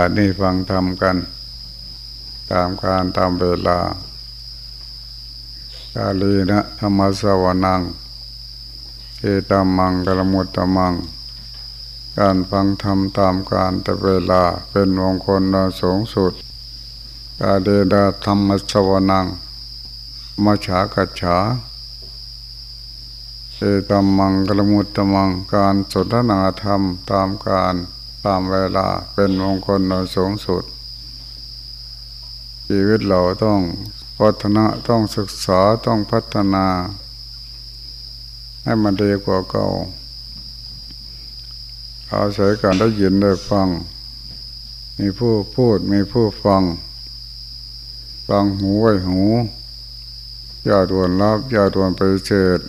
กาสนี้ฟังธรรมกัน ตามการตามเวลา กาลีนะธรรมสวนังเอตามังกลมุตตมัง การฟังธรรมตามการแต่เวลาเป็นมงคลเราสูงสุด กาเดดาธรรมสวนังมาฉากัจฉาเอตัมมังกลมุตตมังการสนทนาธรรมตามการ ตามเวลาเป็นมงคลเราสูงสุด ชีวิตเราต้องพัฒนาต้องศึกษาต้องพัฒนา ให้มันดีกว่าเก่าอาศัยการได้ยินได้ฟัง มีผู้พูดมีผู้ฟัง ฟังหูไว้หู อย่าด่วนรับ อย่าด่วนไปเจิด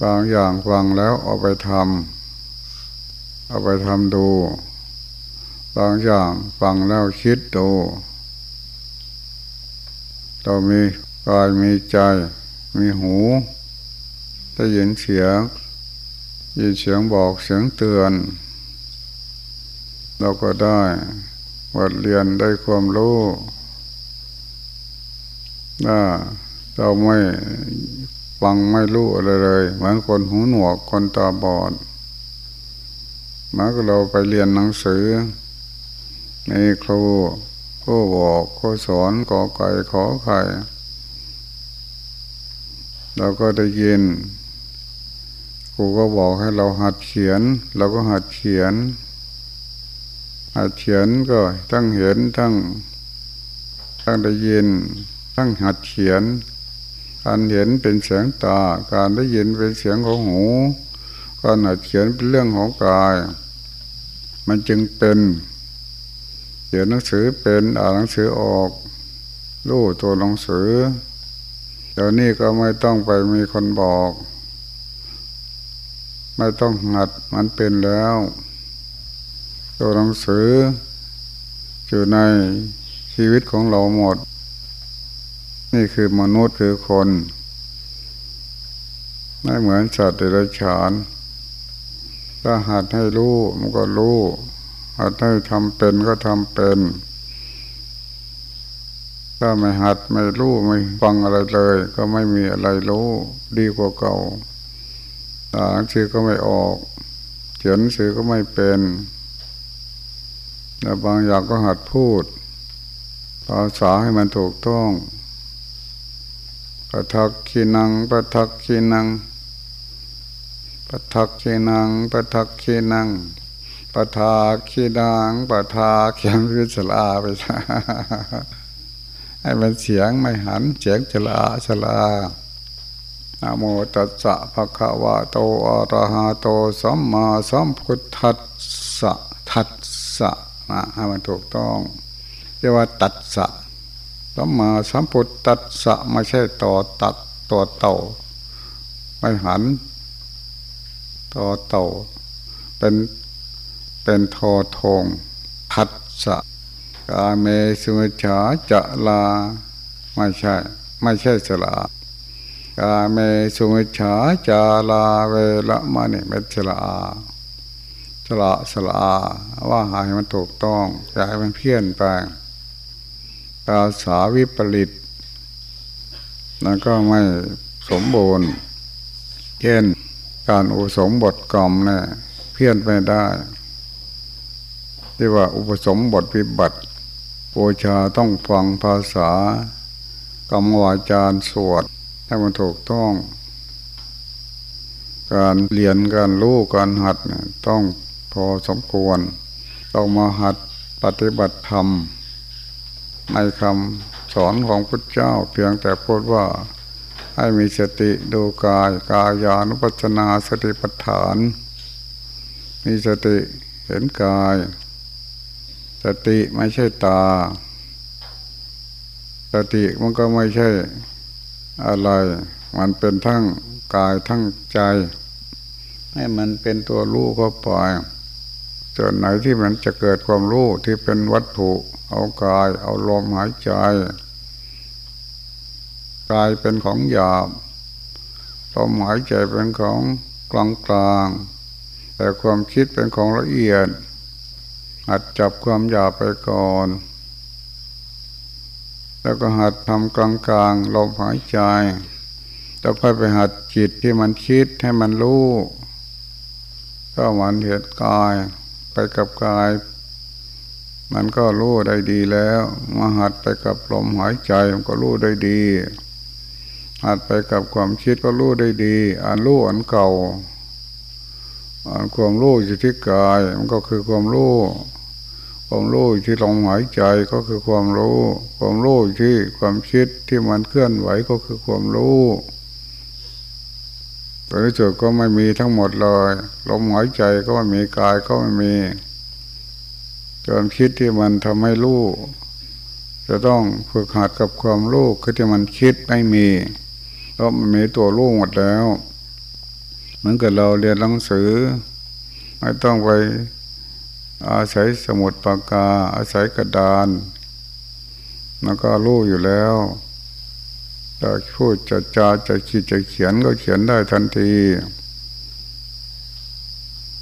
บางอย่างฟังแล้วเอาไปทำ เอาไปทำดูบางอย่างฟังแล้วคิดดูเรามีกายมีใจ มีหูได้ยินเสียงยินเสียงบอกเสียงเตือน เราก็ได้บทเรียนได้ความรู้ถ้าเราไม่ฟังไม่รู้อะไรเลย เหมือนคนหูหนวกคนตาบอด มาก็เราไปเรียนหนังสือในครูก็บอกก็สอนกอไก่ขอไข่เราก็ได้ยินครูก็บอกให้เราหัดเขียน เราก็หัดเขียน หัดเขียนก็ทั้งเห็นทั้งทั้งได้ยิน ทั้งหัดเขียน การเห็นเป็นเสียงตา การได้ยินเป็นเสียงของหู การหัดเขียนเป็นเรื่องของกาย มันจึงเป็นเขียนหนังสือเป็นอ่านหนังสือออกรู้ตัวหนังสือเดี๋ยวนี้ก็ไม่ต้องไปมีคนบอก ไม่ต้องหัดมันเป็นแล้ว ตัวหนังสือ อยู่ในชีวิตของเราหมด นี่คือมนุษย์คือคน ไม่เหมือนสัตว์เดรัจฉาน ถ้าหัดให้รู้มันก็รู้หัดให้ทำเป็นก็ทำเป็น ถ้าไม่หัดไม่รู้ไม่ฟังอะไรเลย ก็ไม่มีอะไรรู้ดีกว่าเก่าอ่านสือก็ไม่ออกเขียนสือก็ไม่เป็นแต่บางอย่างก็หัดพูดภาษาให้มันถูกต้องประทักขีนังประทักขีนัง ปะทักขีนังปะทักขีนังปะทาขีดังปะทาเขียงวิสลาไปให้มันเสียงไม่หันเสียงฉลาฉลานโมตัสสะภะคะวะโตอะระหะโตสัมมาสัมพุทธัสสะทัสสะนะให้มันถูกต้องเรียกว่าตัดสะสัมมาสัมพุทธัสสะไม่ใช่ต่อตัดตัวเต่าไม่หัน ต่อเต่า เป็นเป็นโททงพัดสะกาเมสุมชาจะลา ไม่ใช่ ไม่ใช่สลากาเมสุมชาจาลาเวละมานี่เป็นสลาสละสละ ว่าหายมันถูกต้องอยากให้มันเพี้ยนไปภาษาวิปริตนั่นก็ไม่สมบูรณ์เช่น การอุสมบทกรรมเนี่ยเพี้ยนไม่ได้ที่ว่าอุปสมบทวิบัติโอชาต้องฟังภาษากรรมวาจารสวดให้มันถูกต้อง การเรียนการรู้การหัดต้องพอสมควร ต้องมาหัดปฏิบัติธรรมในคำสอนของพุทธเจ้าเพียงแต่พูดว่า ให้มีสติดูกายกายานุปัจนาสติปัฏฐาน มีสติเห็นกาย สติไม่ใช่ตา สติมันก็ไม่ใช่อะไร มันเป็นทั้งกายทั้งใจ ให้มันเป็นตัวรู้เข้าไปส่วนไหนที่มันจะเกิดความรู้ที่เป็นวัตถุ เอากาย เอาลมหายใจ กายเป็นของหยาบลมหายใจเป็นของกลางกลางแต่ความคิดเป็นของละเอียดหัดจับความอยากไปก่อน แล้วก็หัดทำกลางๆลมหายใจแล้วค่อยไปหัดจิตที่มันคิดให้มันรู้ก็มันเห็นกายไปกับกาย มันก็รู้ได้ดีแล้ว มาหัดไปกับลมหายใจมันก็รู้ได้ดี หัดไปกับความคิดก็รู้ได้ดีอันรู้อันเก่าอันความรู้อยู่ที่กาย มันก็คือความรู้ความรู้ที่ลมหายใจก็คือความรู้ ความรู้ที่ความคิดที่มันเคลื่อนไหวก็คือความรู้ตัวที่สุดก็ไม่มีทั้งหมดเลยลมหายใจก็ไม่มีกายก็ไม่มีความคิดที่มันทำให้รู้จะต้องฝึกหัดกับความรู้คือที่มันคิดไม่มี ราะมันมีตัวรู้หมดแล้ว เหมือนกับเราเรียนหนังสือ ไม่ต้องไปอาศัยสมุดปากกา อาศัยกระดาน มันก็รู้อยู่แล้วจะพูดจะจาจะคิดจะเขียนก็เขียนได้ทันที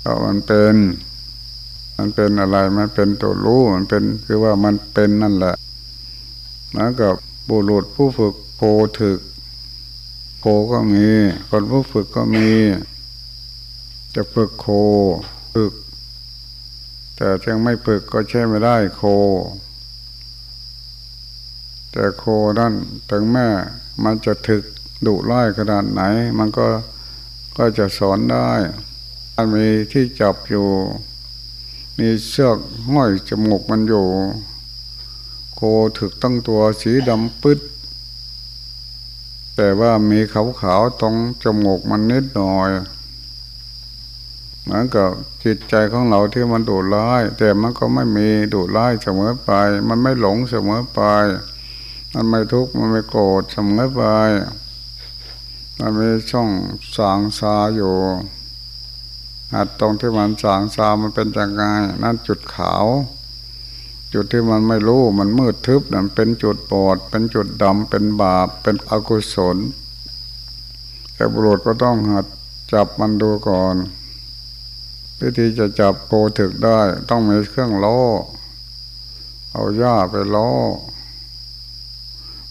เพราะมันเป็น มันเป็นอะไร มันเป็นตัวรู้มันเป็นคือว่ามันเป็นนั่นแหละแล้วกับบุรุษผู้ฝึกโพถึก โคก็มี คนผู้ฝึกก็มี จะฝึกโคฝึก แต่ยังไม่ฝึกก็ใช้ไม่ได้โค แต่โคนั่นถึงแม่มันจะถึกดุร้ายขนาดไหน มันก็ก็จะสอนได้มันมีที่จับอยู่ มีเชือกห้อยจมูกมันอยู่ โคถึกตั้งตัวสีดำปึ๊ด แต่ว่ามีขาวๆตรงจมูกมันนิดหน่อยเหมือนกับจิตใจของเราที่มันดุร้าย แต่มันก็ไม่มีดุร้ายเสมอไป มันไม่หลงเสมอไป มันไม่ทุกข์มันไม่โกรธเสมอไป มันมีช่องสางซาอยู่หัดตรงที่มันสางซามันเป็นยังไงนั่นจุดขาว จุดที่มันไม่รู้มันมืดทึบนั่นเป็นจุดปอด เป็นจุดดำเป็นบาปเป็นอกุศล แต่บุรุษก็ต้องหัดจับมันดูก่อนวิธีจะจับโกถึกได้ ต้องมีเครื่องล้อ เอาหญ้าไปล้อ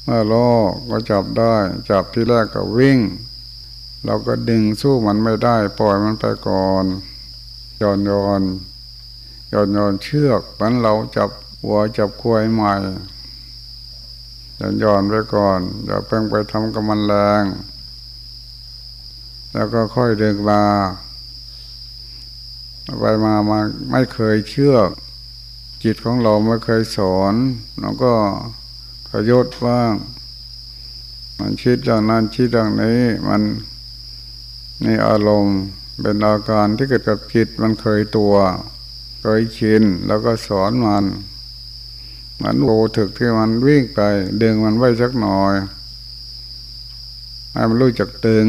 เมื่อล้อก็จับได้ จับที่แรกก็วิ่ง เราก็ดึงสู้มันไม่ได้ ปล่อยมันไปก่อนย้อนย้อนย้อนย้อนเชือกมันเราจับ วัวจับควายใหม่ย้อนย้อนไปก่อน อย่าเพิ่งไปทำกับมันแรง แล้วก็ค่อยเดึงมาไปมามาไม่เคยเชื่อ จิตของเราไม่เคยสอนเราก็ขยศบ้าง มันคิดอย่างนั้นคิดอย่างนี้ มันในอารมณ์เป็นอาการที่เกิดกับจิตมันเคยตัว เคยชินแล้วก็สอนมัน มันโอถึกที่มันวิ่งไป ดึงมันไว้สักหน่อยให้มันรู้จักดึง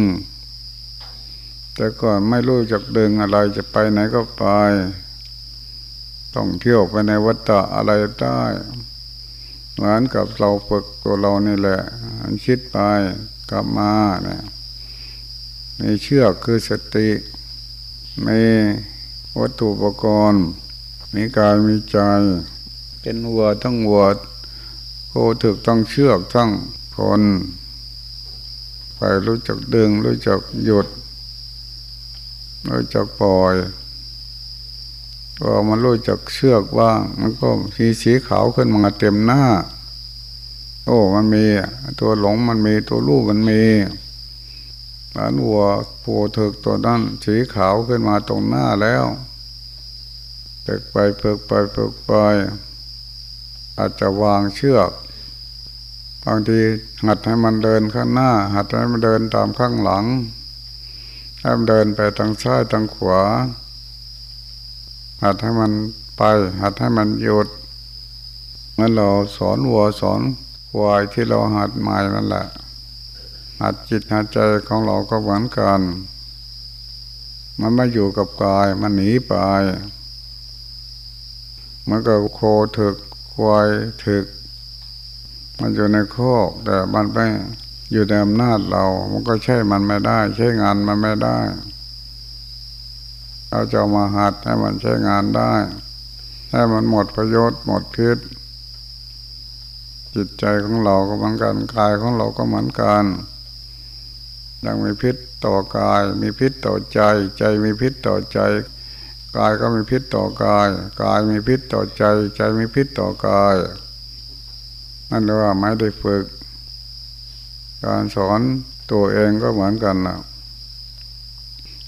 แต่ก่อนไม่รู้จักดึงอะไรจะไปไหนก็ไป ต้องเที่ยวไปในวัฏฏะอะไรได้เหมือนกับเราฝึกตัวเรานี่แหละมันคิดไปกลับมาเนี่ยมีเชือกคือสติมีวัตถุอุปกรณ์มีกายมีใจ เป็นวัวทั้งวัวโคถึกต้องเชือกทั้งคนไปรู้จักดึง รู้จักหยุด รู้จักปล่อยพอมันรู้จักเชือกว่าง มันก็สีสีขาวขึ้นมาเต็มหน้า โอ้มันมีตัวหลงมันมีตัวรูปมันมีหลานวัวโผถึกตัวนั้นสีขาวขึ้นมาตรงหน้าแล้วเพิกไปเพิกไปเพิกไป อาจจะวางเชือกบางทีหัดให้มันเดินข้างหน้า หัดให้มันเดินตามข้างหลังให้มันเดินไปทางซ้ายทางขวา หัดให้มันไป หัดให้มันหยุดเมื่อเราสอนวัวสอนควายที่เราหัดใหม่นั่นแหละหัดจิตหัดใจของเราก็เหมือนกัน มันไม่อยู่กับกายมันหนีไปมันก็โคถึก ควายถึก มันอยู่ในโคกแต่มันไม่อยู่ในอำนาจเรา มันก็ใช่มันไม่ได้ ใช้งานมันไม่ได้ เราจะมาหัดให้มันใช้งานได้ ให้มันหมดประโยชน์หมดพิษ จิตใจของเราก็เหมือนกันกายของเราก็เหมือนกันยังมีพิษต่อกาย มีพิษต่อใจ ใจมีพิษต่อใจ กายก็มีพิษต่อกาย กายมีพิษต่อใจ ใจมีพิษต่อกาย นั่นเรียกว่าไม่ได้ฝึก การสอนตัวเองก็เหมือนกันนะ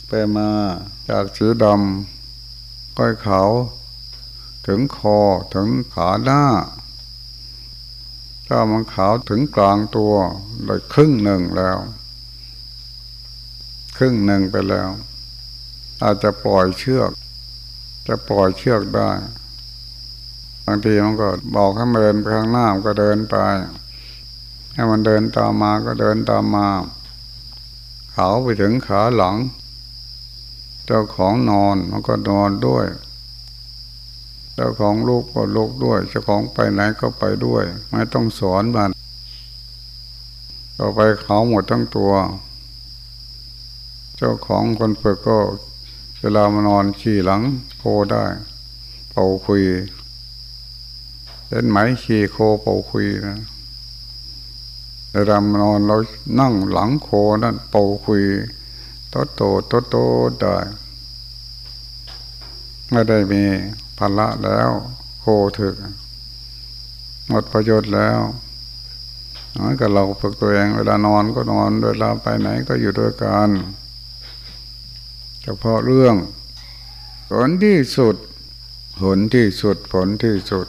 ไปมาจากสีดำก้อยขาวถึงคอถึงขาหน้า ถ้ามันขาวถึงกลางตัวเลยครึ่งหนึ่งแล้ว ครึ่งหนึ่งไปแล้ว อาจจะปล่อยเชือก จะปล่อยเชือกได้ บางทีมันก็บอกให้มันเดินไปข้างหน้ามันก็เดินไป ให้มันเดินตามมาก็เดินตามมา เขาไปถึงขาหลัง เจ้าของนอนมันก็นอนด้วย เจ้าของลูกก็ลูกด้วย เจ้าของไปไหนก็ไปด้วย ไม่ต้องสอนมันต่อไปเขาหมดทั้งตัว เจ้าของคนฝึกก็ เวลามานอนขี่หลังโคได้เป่าคุยเห็นไหมขี่โคเป่าคุยนะเวลามานอนเรานั่งหลังโคนั่นเป่าคุยโตโตโตโตได้ไม่ได้มีภาระแล้ว โคถึกหมดประโยชน์แล้วนั่นก็เราฝึกตัวเอง เวลานอนก็นอน เวลาไปไหนก็อยู่ด้วยกัน พาะเรื่อง ผลที่สุด ผลที่สุดผลที่สุด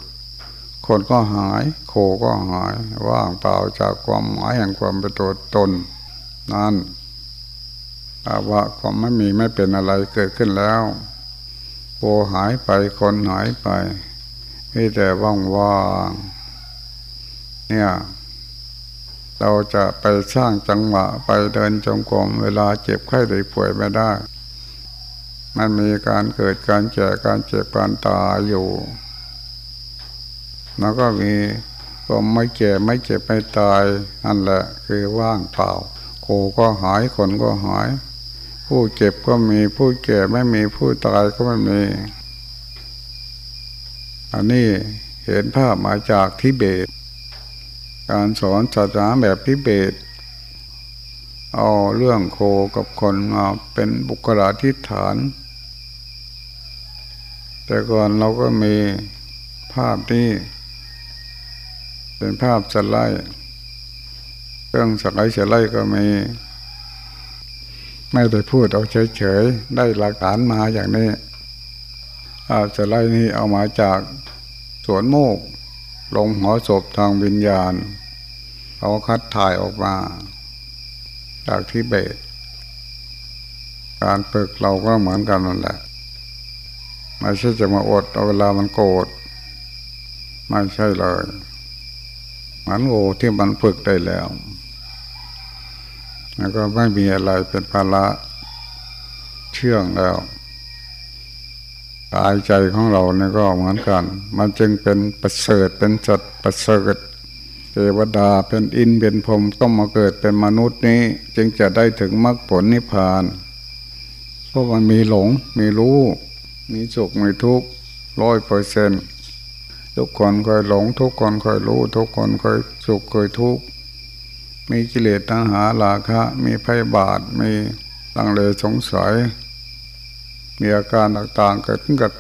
คนก็หาย โคก็หาย ว่างเปล่าจากความหมายแห่งความเป็นตัวตน นั่นอาว่าความไม่มีไม่เป็นอะไรเกิดขึ้นแล้วโคหายไปคนหายไปมีแต่ว่างว่างเนี่ยเราจะไปสร้างจังหวะไปเดินจงกรมเวลาเจ็บไข้ได้ป่วยไม่ได้ มันมีการเกิดการแก่การเจ็บการตายอยู่ แล้วก็มีก็ไม่แก่ไม่เจ็บไม่ตายนั่นแหละคือว่างเปล่าโคก็หายคนก็หาย ผู้เจ็บก็มีผู้แก่ไม่มีผู้ตายก็ไม่มี อันนี้เห็นภาพมาจากทิเบต การสอนศาสนาแบบทิเบต เอาเรื่องโคกับคนมาเป็นบุคลาธิฐาน แต่ก่อนเราก็มีภาพนี้เป็นภาพสไลด์เครื่องสไลด์สไลด์ก็มี ไม่ได้พูดเอาเฉยๆ ได้หลักฐานมาอย่างนี้ภาพสไลด์นี้เอามาจากสวนโมกลงหอศพทางวิญญาณ เขาคัดถ่ายออกมา จากที่เบต การฝึกเราก็เหมือนกันนั่นแหละไม่ใช่จะมาอดเอาเวลามันโกรธไม่ใช่เลยมันโง่ที่มันฝึกได้แล้วแล้วก็ไม่มีอะไรเป็นภาระเชื่องแล้วกายใจของเราเนี่ยก็เหมือนกัน มันจึงเป็นประเสริฐเป็นจัดประเสริฐ เทวดาเป็นอินเป็นพรมต้องมาเกิดเป็นมนุษย์นี้ จึงจะได้ถึงมรรคผลนิพพาน เพราะมันมีหลงมีรู้ มีสุขมีทุกข์ร้อยเปอร์เซนทุกคนเคยหลง ทุกคนเคยรู้ ทุกคนเคยสุขเคยทุกข์มีกิเลสตัณหาราคะ มีภัยบาทมีลังเลสงสัย มีอาการต่างๆเกิดขึ้นกับ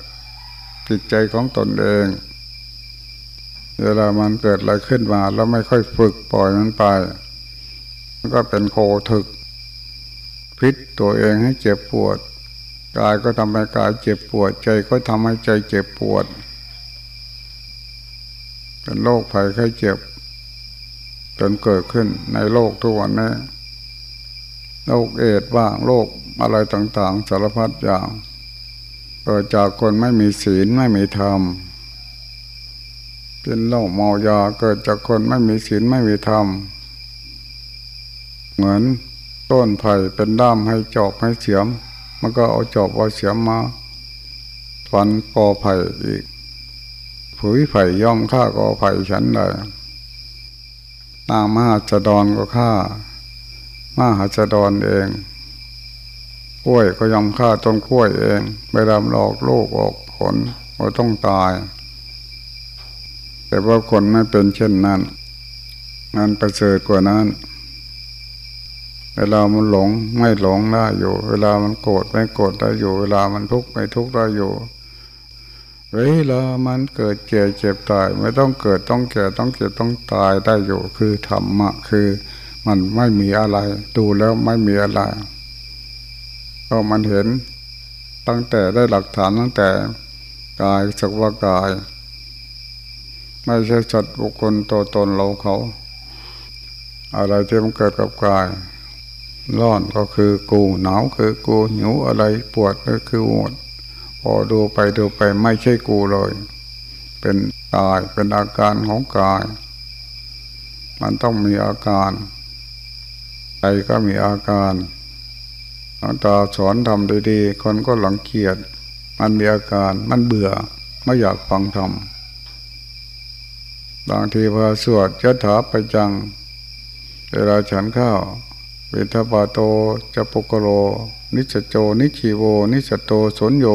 จิตใจของตนเอง เวลามันเกิดอะไรขึ้นมาแล้วไม่ค่อยฝึกปล่อยมันไป มันก็เป็นโคถึก พิษตัวเองให้เจ็บปวด กายก็ทำให้กายเจ็บปวด ใจก็ทำให้ใจเจ็บปวด เป็นโรคภัยไข้เจ็บจนเกิดขึ้นในโลกทุกวันนี้โรคเอดบ้างโรคอะไรต่างๆ สารพัดอย่างเกิดจากคนไม่มีศีลไม่มีธรรม เป็นโรคเมายาเกิดจากคนไม่มีศีลไม่มีธรรม เหมือนต้นไผ่เป็นด้ามให้จอบให้เฉียม มันก็เอาจอบเอาเสียมมาฟันกอไผ่อีกผุยไผ่ย่อมฆ่ากอไผ่ฉันเลยนางมหาจดอนก็ฆ่ามหาจดอนเองกล้วยก็ยอมฆ่าต้นกล้วยเองไปดำหลอกลูกออกผลก็ต้องตาย แต่ว่าคนไม่เป็นเช่นนั้นมันประเสริฐกว่านั้น เวลามันหลงไม่หลงได้อยู่ เวลามันโกรธไม่โกรธได้อยู่ เวลามันทุกข์ไม่ทุกข์ได้อยู่ เวลามันเกิดเจ็บเจ็บตาย ไม่ต้องเกิดต้องแก่ต้องเจ็บต้องตายได้อยู่ คือธรรมะคือมันไม่มีอะไร ดูแล้วไม่มีอะไรก็มันเห็นตั้งแต่ได้หลักฐานตั้งแต่กายสักว่ากาย ไม่ใช่สัตว์บุคคลตัวตนเราเขา อะไรที่มันเกิดกับกายร้อนก็คือกูหนาวคือกูหิวอะไรปวดก็คือหมดพอดูไปดูไปไม่ใช่กูเลย เป็นกายเป็นอาการของกาย มันต้องมีอาการใจก็มีอาการตาสอนทำดีๆคนก็หลังเกียดมันมีอาการมันเบื่อไม่อยากฟังธรรม บางทีพอสวดยถาไปจัง เวลาฉันข้าวเวทปาโตจะปกโล นิจโจ นิชิโว นิจโตสนโย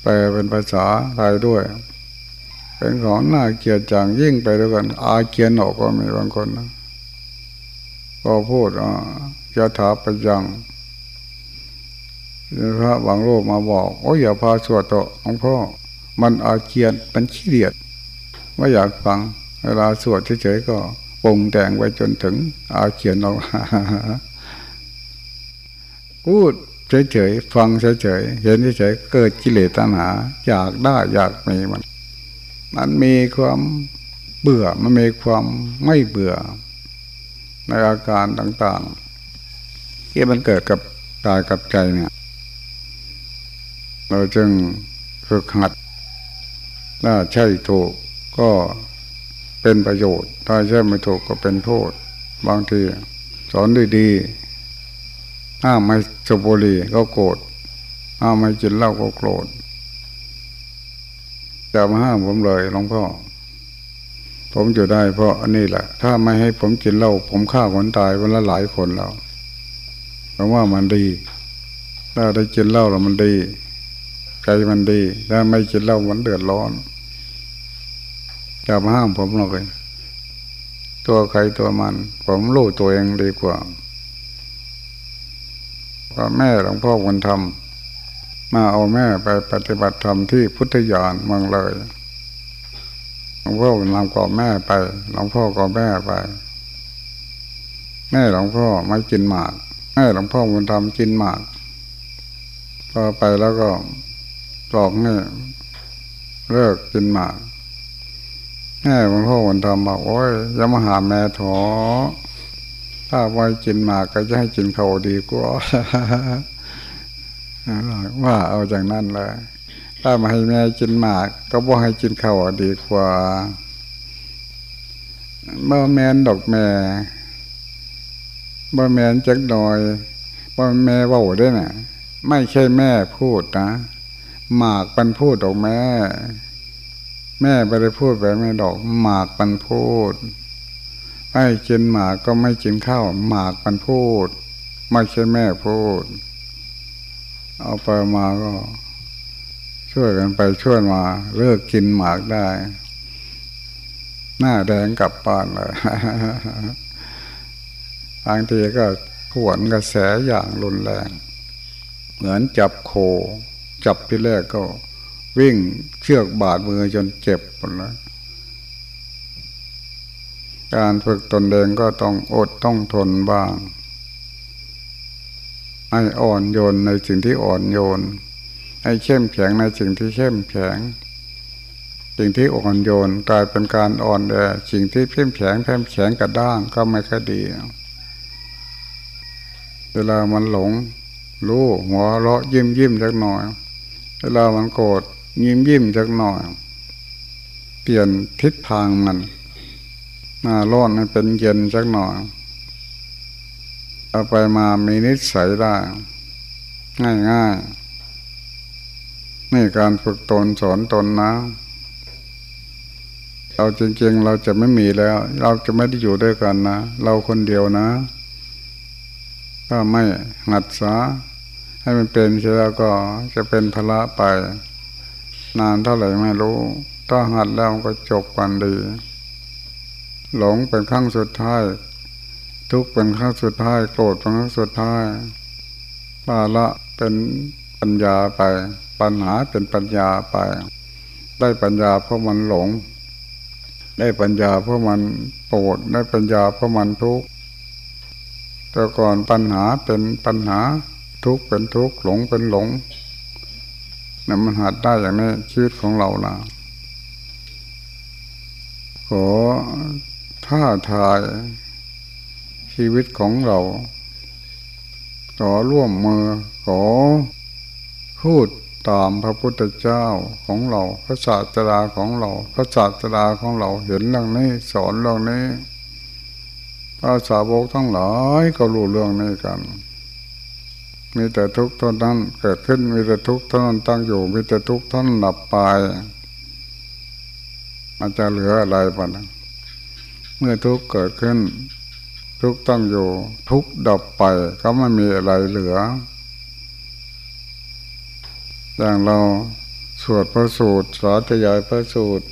แปลเป็นภาษาไทยด้วย เป็นของน่าเกียดจังยิ่งไปด้วยกัน อาเกียนออกก็มีบางคนนะก็พูดอ่ายะถาไปยังพระบางโลกมาบอก โอ้ยอย่าพาสวดต่อของพ่อ มันอาเกียนเป็นขี้เดียด ไม่อยากฟัง เวลาสวดเฉยๆก็ปรุงแต่งไว้จนถึง อาเกียนออกพูดเฉยๆฟังเฉยๆเห็นเฉยๆเกิดกิเลสตัณหา อยากได้อยากมีมัน มันมีความเบื่อมันมีความไม่เบื่อ ในอาการต่างๆ ที่มันเกิดกับกายกับใจเนี่ย เราจึงฝึกหัดถ้าใช่ถูก ก็เป็นประโยชน์ ถ้าใช่ไม่ถูกก็เป็นโทษ บางทีสอนดีๆห้ามไม่สุบุรีก็โกรธห้ามไม่กินเหล้าก็โกรธจะมาห้ามผมเลยหลวงพ่อ ผมอยู่ได้เพราะอันนี้แหละ ถ้าไม่ให้ผมกินเหล้าผมฆ่าคนตายวันละหลายคนแล้วเพราะว่ามันดี ถ้าได้กินเหล้าแล้วมันดีใจมันดี ถ้าไม่กินเหล้ามันเดือดร้อน จะมาห้ามผมเลยตัวใครตัวมัน ผมรู้ตัวเองดีกว่าพ่อแม่หลวงพ่อวันทำมาเอาแม่ไปปฏิบัติธรรมที่พุทธยานเมืองเลยหลวงพ่อนำก่อแม่ไปหลวงพ่อก่อแม่ไป แม่หลวงพ่อไม่กินหมากแม่หลวงพ่อวันทำกินหมากพอไปแล้วก็บอกเนี่เลิกกินหมาก แม่หลวงพ่อวันทำบอกโอ้ยอย่ามาหาแม่ถอถ้าไว้กินหมากก็จะให้กินเขาดีกว่าว่าเอาจากนั้นเลยถ้ามาให้แม่กินหมาก ก็บอกให้กินเขาดีกว่าเมื่อแมนดอกแม่เมื่อแมนจักหน่อยเมื่อแม่ว่าด้วยนะไม่ใช่แม่พูดนะหมากปันพูดดอกแม่ แม่ไปได้พูดแบบไม่ดอกหมากปันพูดให้กินหมากก็ไม่กินข้าวหมากมันพูด ไม่ใช่แม่พูด เอาไปมาก็ ช่วยกันไปช่วยมาเลิกกินหมากได้ หน้าแดงกลับบ้านเลยบางทีก็ขวนกระแสอย่างรุนแรง เหมือนจับโค จับที่แรกก็ วิ่งเชือกบาดมือจนเจ็บหมดแล้วการฝึกตนเองก็ต้องอดต้องทนบ้างให้อ่อนโยนในสิ่งที่อ่อนโยน ให้เข้มแข็งในสิ่งที่เข้มแข็ง สิ่งที่อ่อนโยนกลายเป็นการอ่อนแอสิ่งที่เข้มแข็งเข้มแข็งกระด้างก็ไม่ค่อยดี เวลามันหลงรู้หัวเราะยิ้มยิ้มจักน่อย เวลามันโกรธ ยิ้มยิ้มจักหน่อย เปลี่ยนทิศทางมันหน้าร้อนให้เป็นเย็นสักหน่อยเอาไปมามีนิสัยได้ ง่ายง่ายนี่การฝึกตนสอนตนนะ เราจริงๆเราจะไม่มีแล้ว เราจะไม่ได้อยู่ด้วยกันนะ เราคนเดียวนะถ้าไม่หัดษาให้มันเป็นเสร็จแล้วก็จะเป็นภาระไป นานเท่าไหร่ไม่รู้ ถ้าหัดแล้วก็จบกันดี หลงเป็นครั้งสุดท้าย ทุกเป็นครั้งสุดท้าย โกรธเป็นครั้งสุดท้ายปาละเป็นปัญญาไป ปัญหาเป็นปัญญาไป ได้ปัญญาเพราะมันหลง ได้ปัญญาเพราะมันโกรธได้ปัญญาเพราะมันทุกข์แต่ก่อนปัญหาเป็นปัญหาทุกข์เป็นทุกข์หลงเป็นหลง นี่มันหัดได้อย่างนี้ชีวิตของเราล่ะ ขอท่าทายชีวิตของเราขอร่วมมือขอพูดตามพระพุทธเจ้าของเรา พระศาสดาของเรา พระศาสดาของเราเห็นเรื่องนี้สอนเรื่องนี้พระสาวกทั้งหลายก็รู้เรื่องนี้กัน มีแต่ทุกข์เท่านั้นเกิดขึ้นมีแต่ทุกข์เท่านั้นตั้งอยู่ มีแต่ทุกข์เท่านั้นหลับไปมันจะเหลืออะไรบ้างเมื่อทุกข์เกิดขึ้น ทุกข์ตั้งอยู่ ทุกข์ดับไป ก็ไม่มีอะไรเหลือ อย่างเราสวดพระสูตรสาธยายพระสูตร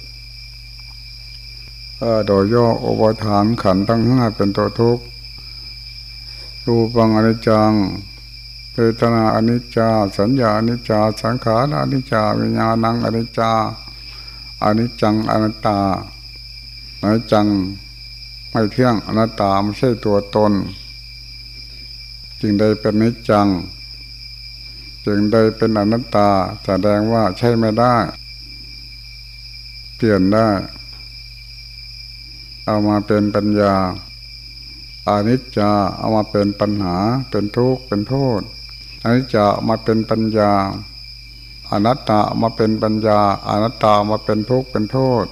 โดยย่ออุปทานขันตั้งห้าเป็นตัวทุกข์รูปังอนิจจัง เวทนาอนิจจา สัญญาอนิจจา สังขารอนิจจาวิญญาณังอนิจจาอนิจจังอนัตตาอนิจจังไม่เที่ยงอนัตตาไม่ใช่ตัวตนจึงได้เป็นนิจจังจึงได้เป็นอนัตตาแสดงว่าใช่ไม่ได้ เปลี่ยนได้ เอามาเป็นปัญญาอานิจจาเอามาเป็นปัญหาเป็นทุกข์เป็นโทษ อนิจจามาเป็นปัญญา อนัตตามาเป็นปัญญา อนัตตามาเป็นทุกข์เป็นโทษ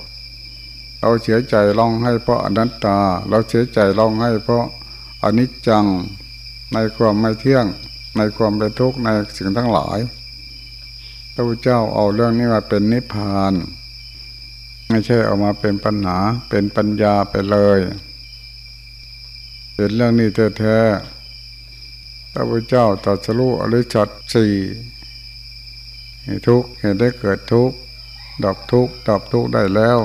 เราเสียใจร้องให้เพราะอนัตตา เราเสียใจร้องให้เพราะอนิจจังในความไม่เที่ยง ในความเป็นทุกข์ในสิ่งทั้งหลายพระพุทธเจ้าเอาเรื่องนี้มาเป็นนิพพาน ไม่ใช่เอามาเป็นปัญหาเป็นปัญญาไปเลย เป็นเรื่องนี้แท้ๆ พระพุทธเจ้าตรัสรู้อริจัตสี่ทุกเหตุได้เกิดทุกดับทุกดับทุกได้แล้ว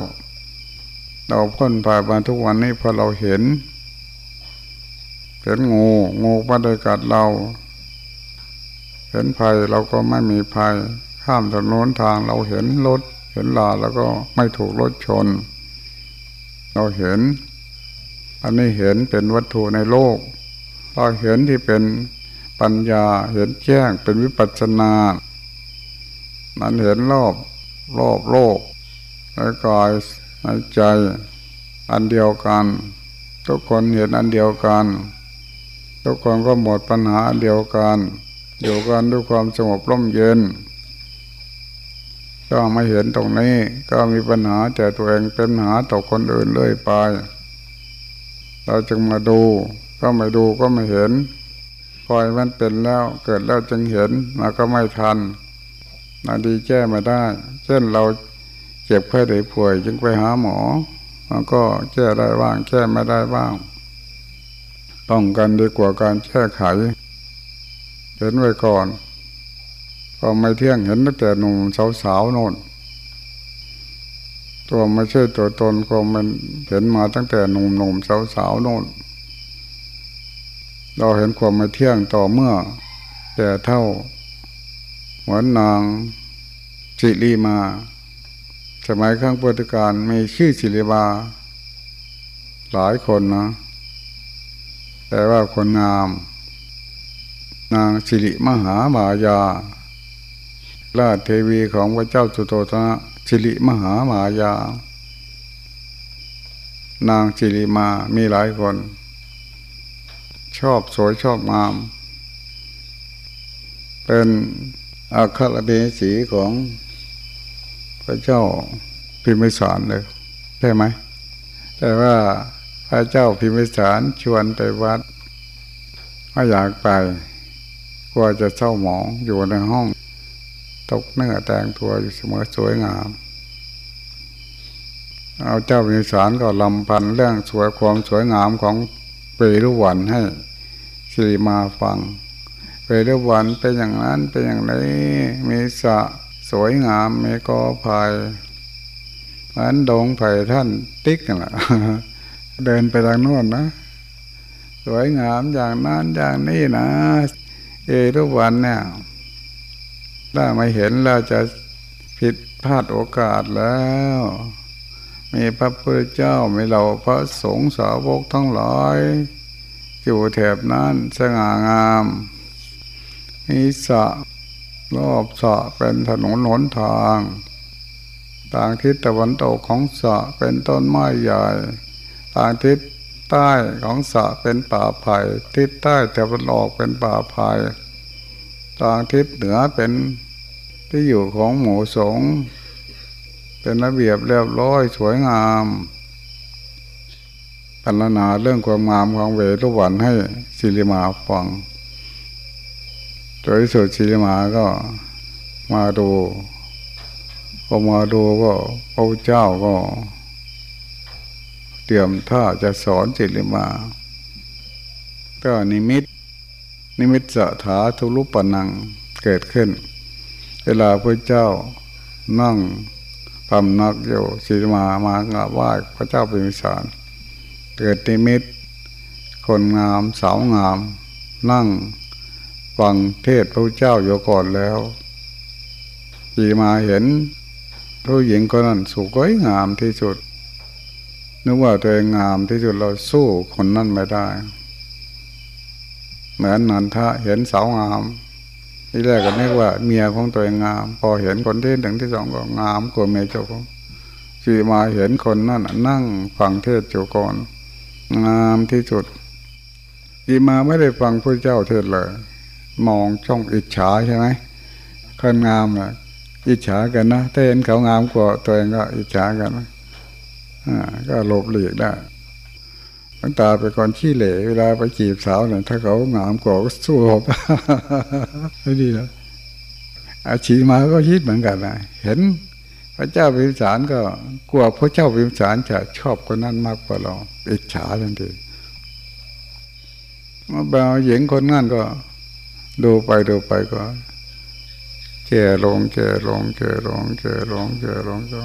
เราพ้นผ่านมาทุกวันนี้พอเราเห็นเห็นงูงูมาได้กัดเรา เห็นภัยเราก็ไม่มีภัย ข้ามถนนทางเราเห็นรถเห็นลาแล้วก็ไม่ถูกรถชน เราเห็น อันนี้เห็นเป็นวัตถุในโลกเราเห็นที่เป็น ปัญญาเห็นแจ้งเป็นวิปัสสนา มันเห็นรอบรอบโลกในกายในใจอันเดียวกัน ทุกคนเห็นอันเดียวกัน ทุกคนก็หมดปัญหาอันเดียวกันอยู่กันด้วยความสงบร่มเย็นก็ไม่เห็นตรงนี้ก็มีปัญหาแต่ตัวเองเป็นปัญหาต่อคนอื่นเลยไป เราจึงมาดู ก็ไม่ดูก็ไม่เห็น ปล่อยมันเป็นแล้วเกิดแล้วจึงเห็นมาก็ไม่ทันนาดีแก้ไม่ได้ เช่นเราเจ็บไข้ได้ป่วย จึงไปหาหมอมันก็แก้ได้บ้างแก้ไม่ได้บ้างต้องกันดีกว่าการแก้ไข เห็นไว้ก่อนก็ไม่เที่ยงเห็นตั้งแต่หนุ่มสาวๆโน่นตัวไม่ใช่ตัวตนก็มันเห็นมาตั้งแต่หนุ่มหนุ่มสาวๆโน่น เราเห็นความไม่เที่ยงต่อเมื่อ แต่เท่าหมือนนางสิริมา สมัยข้างพุทธกาลมีชื่อสิริมาหลายคนนะ แต่ว่าคนงาม นางสิริมหามายาราชเทวีของพระเจ้าสุโธทนะสิริมหามายา นางสิริมามีหลายคน ชอบสวยชอบงาม เป็นอาคาเบสีของพระเจ้าพิมพิสารเลยใช่ไหม แต่ว่าพระเจ้าพิมพิสารชวนไปวัดไม่อยากไปลัวจะเศร้าหมองอยู่ในห้อง ตกเนื้อแต่งตัวอยู่เสมอสวยงาม เอาเจ้าวิสารก็ลำพันเรื่องสวยความสวยงามของเปรุวันให้ สิริมาฟังเปรุวันเป็นอย่างนั้นเป็นอย่างไรมีสะสวยงามมีกอไผ่เหมือนดงไผ่ท่านติ๊กน่ะเดินไปทางโน้นนะ สวยงามอย่างนั้นอย่างนี้นะ เอทุวันเนี่ยถ้าไม่เห็นเราจะผิดพลาดโอกาสแล้ว มีพระพุทธเจ้ามีเราพระสงฆ์สาวกทั้งหลาย อยู่แถบนั้นสง่างามมีสะรอบสะเป็นถนนหนทาง ต่างทิศตะวันตกของสะเป็นต้นไม้ใหญ่ ต่างทิศใต้ของสะเป็นป่าไผ่ทิศใต้ตะวันออกเป็นป่าไผ่ต่างทิศเหนือเป็นที่อยู่ของหมู่สง เป็นระเบียบเรียบร้อยสวยงาม พรรณนาเรื่องความงามของเวรุวันให้ศิริมาฟังโดยสุดศิริมาก็มาดูพอมาดูก็พระเจ้าก็ เตรียมท่าจะสอนศิริมาก็นิมิต นิมิตสถาทุลุปนังเกิดขึ้น เวลาพระเจ้านั่งพำนักอยู่ศิริมามากราบไหว้พระเจ้าเป็นวิสาร เกิดนิมิต คนงามสาวงาม นั่งฟังเทศพระเจ้าอยู่ก่อนแล้วสีมาเห็นผู้หญิงคนนั้นสวยงามที่สุด นึกว่าตัวเองงามที่สุดเราสู้คนนั้นไม่ได้ เหมือนนันทะเห็นสาวงามที่แรกก็นึกว่าเมียของตัวเองงาม พอเห็นคนที่หนึ่งที่สองก็งามกว่าเมียเจ้าของสีมาเห็นคนนั่นนั่งฟังเทศจุก่อน งามที่สุดสีมาไม่ได้ฟังพระเจ้าเทศเลย มองช่องอิจฉาใช่ไหมคนงามเลยอิจฉากันนะถ้าเห็นเขางามกว่าตัวเองก็อิจฉากันนะก็หลบหลีกได้ตั้งตาไปก่อนขี้เหล่เวลาไปจีบสาวเนี่ยถ้าเขางามกว่าก็สู้หบไม่ดีแล้วอาชีมาก็คิดเหมือนกันนะเห็น พระเจ้าพิมสารก็กลัวพระเจ้าพิมสารจะชอบคนนั้นมากกว่าเราอิจฉาทันทีมาบ่าวหญิงคนนั้นก็ ดูไปดูไปก็แก่ลงแก่ลงแก่ลงแก่ลงแก่ลงก็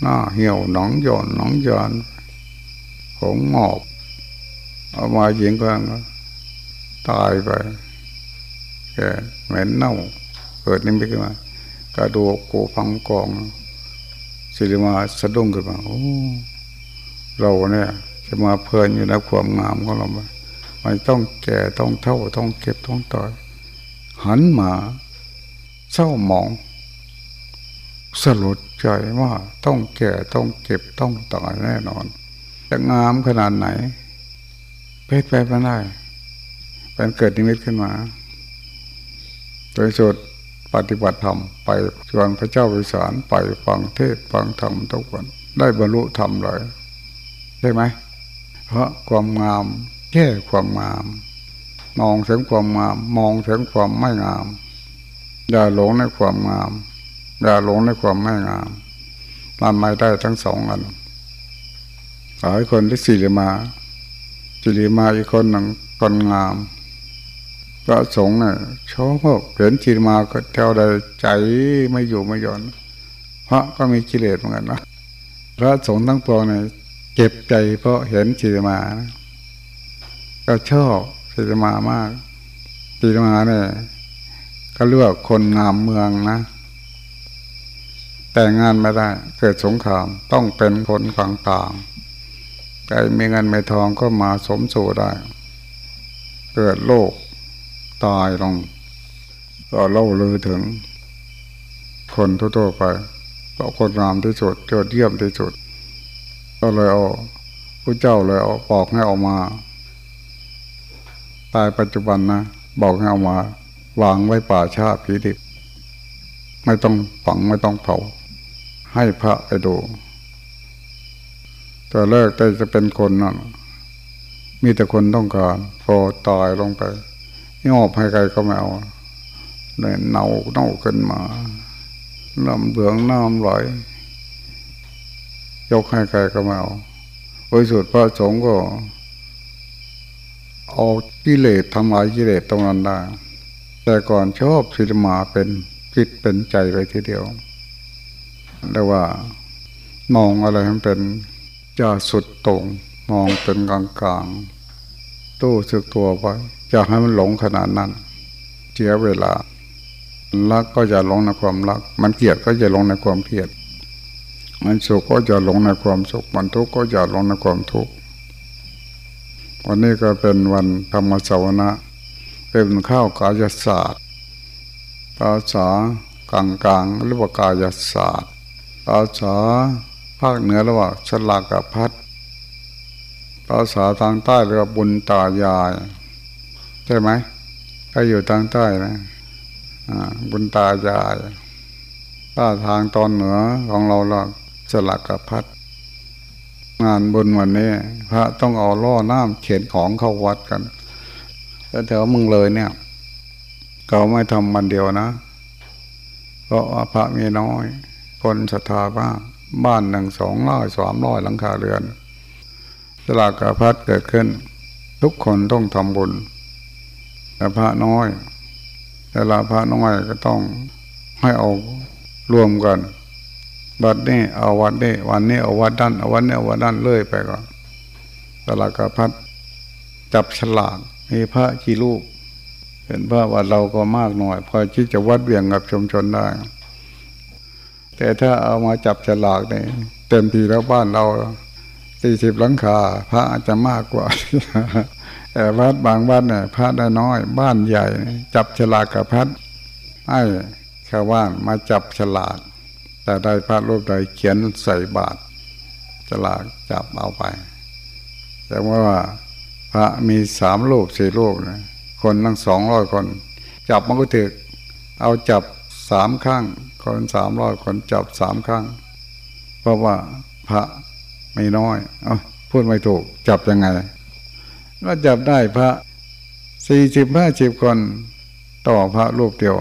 หน้าเหี่ยวหนองหย่อนหนองหย่อนผมงอกเอามาหญิงก็ตายไปแก่เหม็นเน่าเกิดนิมิตขึ้นมา กระดูกกูพังกองสิริมาสะดุ้งขึ้นมาโอ้เราเนี่ยจะมาเพลินอยู่ในความงามของเราไม่ต้องแก่ต้องเท่าต้องเก็บต้องต่อยหันมาเศร้าหมอง สลดใจว่าต้องแก่ต้องเก็บต้องตายแน่นอน จะงามขนาดไหน เพศไปไม่ได้เป็นเกิดนิมิตขึ้นมาโดยสุด ปฏิบัติธรรมไปชวนพระเจ้าวิสารไปฟังเทศฟังธรรมทุกวัน ได้บรรลุธรรมเลยใช่ไหม เพราะความงามแค่ความงาม มองถึงความงาม มองถึงความไม่งาม อย่าหลงในความงาม อย่าหลงในความไม่งามมันไม่ได้ทั้งสองอันหลายคนที่สิริมาสิริมาอีกคนหนึ่งคนงาม พระสงฆ์เนี่ยชอบเห็นสิริมาก็เท่าใดใจไม่อยู่ไม่ย่อนพระก็มีกิเลสเหมือนกันนะพระสงฆ์ทั้งปวงเนี่ยเก็บใจเพราะเห็นสิริมานะก็ชอบสิริมามากสิริมาเนี่ยก็เรียกคนงามเมืองนะ แต่งงานไม่ได้ เกิดสงครามต้องเป็นคนกลางๆใครมีเงินไม่ทองก็มาสมสู่ได้ เกิดโรค ตายลง ก็เล่าลือถึง คนทั่วๆไปเพราะคนงามที่สุดยอดเยี่ยมที่สุด ก็เลยเอาพระเจ้าเลยเอาบอกให้ออกมา ตายปัจจุบันนะบอกให้เอามา วางไว้ป่าชาผีดิบไม่ต้องฝังไม่ต้องเผา ให้พระไปดูแต่แรกแต่จะเป็นคนนั่นมีแต่คนต้องการพอตายลงไป งอบให้ใครก็ไม่เอาเลยเน่าเน่าขึ้นมาลำเหลืองน้ำไหลยกให้ใครก็ไม่เอาบริสุทธิ์พระสงฆ์ก็ เอากิเลสทำลายกิเลสตรงนั้นได้ แต่ก่อนชอบศิลมาเป็นจิตเป็นใจเลยทีเดียวแต่ว่ามองอะไรมันเป็นจะสุดตรง มองเป็นกลางกลาง ตู้สึกตัวไปอยากให้มันหลงขนาดนั้นเสียเวลา รักก็อย่าหลงในความรัก มันเกลียดก็อย่าหลงในความเกลียด มันสุขก็อย่าหลงในความสุข มันทุกข์ก็อย่าหลงในความทุกข์ วันนี้ก็เป็นวันธรรมสวนะ เป็นข้าวกายศาสตร์ ภาษากลางกลางเรียกว่ากายศาสตร์ ภาษาภาคเหนือเรียกว่าฉลากพัด ภาษาทางใต้เรียกว่าบุญตายายใช่ไหมใครอยู่ทางใต้นะบุญตายายถ้าทางตอนเหนือของเราเราสลักกับพัดงานบุญวันนี้พระต้องเอาล่อน้ำเขียนของเข้าวัดกันแล้วแถวมึงเลยเนี่ยเขาไม่ทำมันเดียวนะเพราะพระมีน้อย คนศรัทธาบ้างบ้านหนึ่งสองร้อยสามร้อยหลังคาเรือน สลากกับพัดเกิดขึ้น ทุกคนต้องทำบุญแต่พระน้อยเวลาพระน้อยก็ต้องให้เอารวมกันวัดนี้เอาวัดนี้วันนี้เอาวัดด้านเอาวัดนี้เอาวัดด้านเลื่อยไปก่อนตลากระพัดจับฉลากมีพระกี่รูปเห็นพระวัดเราก็มากหน่อย พอที่จะวัดเบี่ยงกับชุมชนได้ แต่ถ้าเอามาจับฉลากเนี่ยเต็มทีแล้วบ้านเรา สี่สิบหลังคา พระอาจจะมากกว่าแต่วัดบางวัดเนี่ยพระได้น้อย บ้านใหญ่ จับฉลากกับพัดให้ชาวบ้านมาจับฉลากแต่ได้พระรูปใดเขียนใส่บาตรฉลากจับเอาไป แต่ว่าพระมีสามรูปสี่รูปนะคนทั้งสองร้อยคน จับมันก็ถึก เอาจับสามข้าง คนสามร้อยคนจับสามข้าง เพราะว่าพระ ไม่น้อยอพูดไม่ถูก จับยังไงก็จับได้พระสี่สิบห้าสิบคนต่อพระรูปเดียว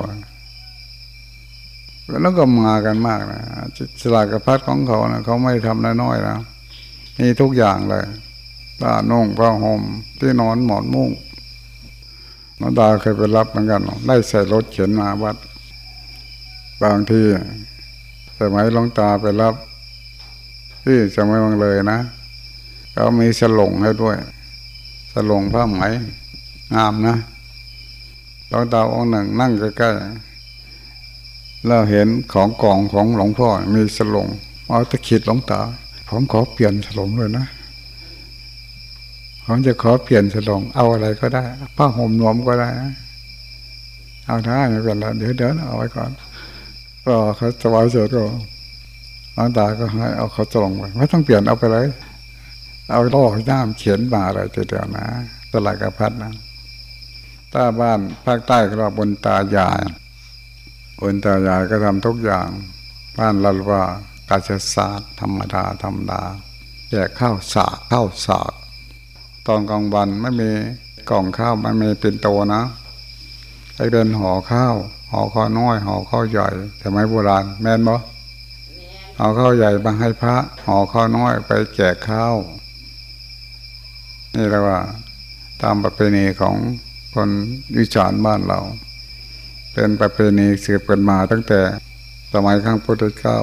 แล้วก็มากันมากนะสลากพัดของเขานะเขาไม่ทำน้อยๆนะมีทุกอย่างเลยผ้านุ่งผ้าห่มที่นอนหมอนมุ้งน้องดาเคยไปรับเหมือนกันได้ใส่รถเข็นมาวัด บางทีสมัยลงตาไปรับ ที่จะไม่บังเลยนะเขามีสลงให้ด้วยสลงผ้าไหมงามนะหลวงตาองค์หนึ่งนั่งใกล้ๆแล้วเห็นของกองของหลวงพ่อมีสลงเอาตะขีดหลวงตา ผมขอเปลี่ยนสลงเลยนะผมจะขอเปลี่ยนสลงเอาอะไรก็ได้ผ้าห่มนวมก็ได้ เอาได้ไม่เป็นไรเดี๋ยวเดี๋ยวเอาไว้ก่อนก็เขาสบายเสร็จก็ ลวงตาก็ให้เอาเขาสลงไปไม่ต้องเปลี่ยนเอาไปเลย เอาลอกน้ำเขียนมาอะไรเดียวนะตลาดกระพัดนะถ้าบ้านภาคใต้ก็บนตายายบนตายายก็ทำทุกอย่าง บ้านเราว่ากาศศาสตร์ธรรมดาธรรมดาแจกข้าวสากข้าวสากตอนกลางวันไม่มีกล่องข้าวไม่มีเป็นโตนะให้เป็นห่อข้าวห่อข้าวน้อยห่อข้าวใหญ่สมัยโบราณแม่นบ่ ห่อข้าวใหญ่มาให้พระห่อข้าวน้อยไปแจกข้าวนี่เรียกว่า ตามประเพณีของคนวิจารณ์บ้านเรา เป็นประเพณีสืบกันมาตั้งแต่สมัยข้างพุทธเจ้า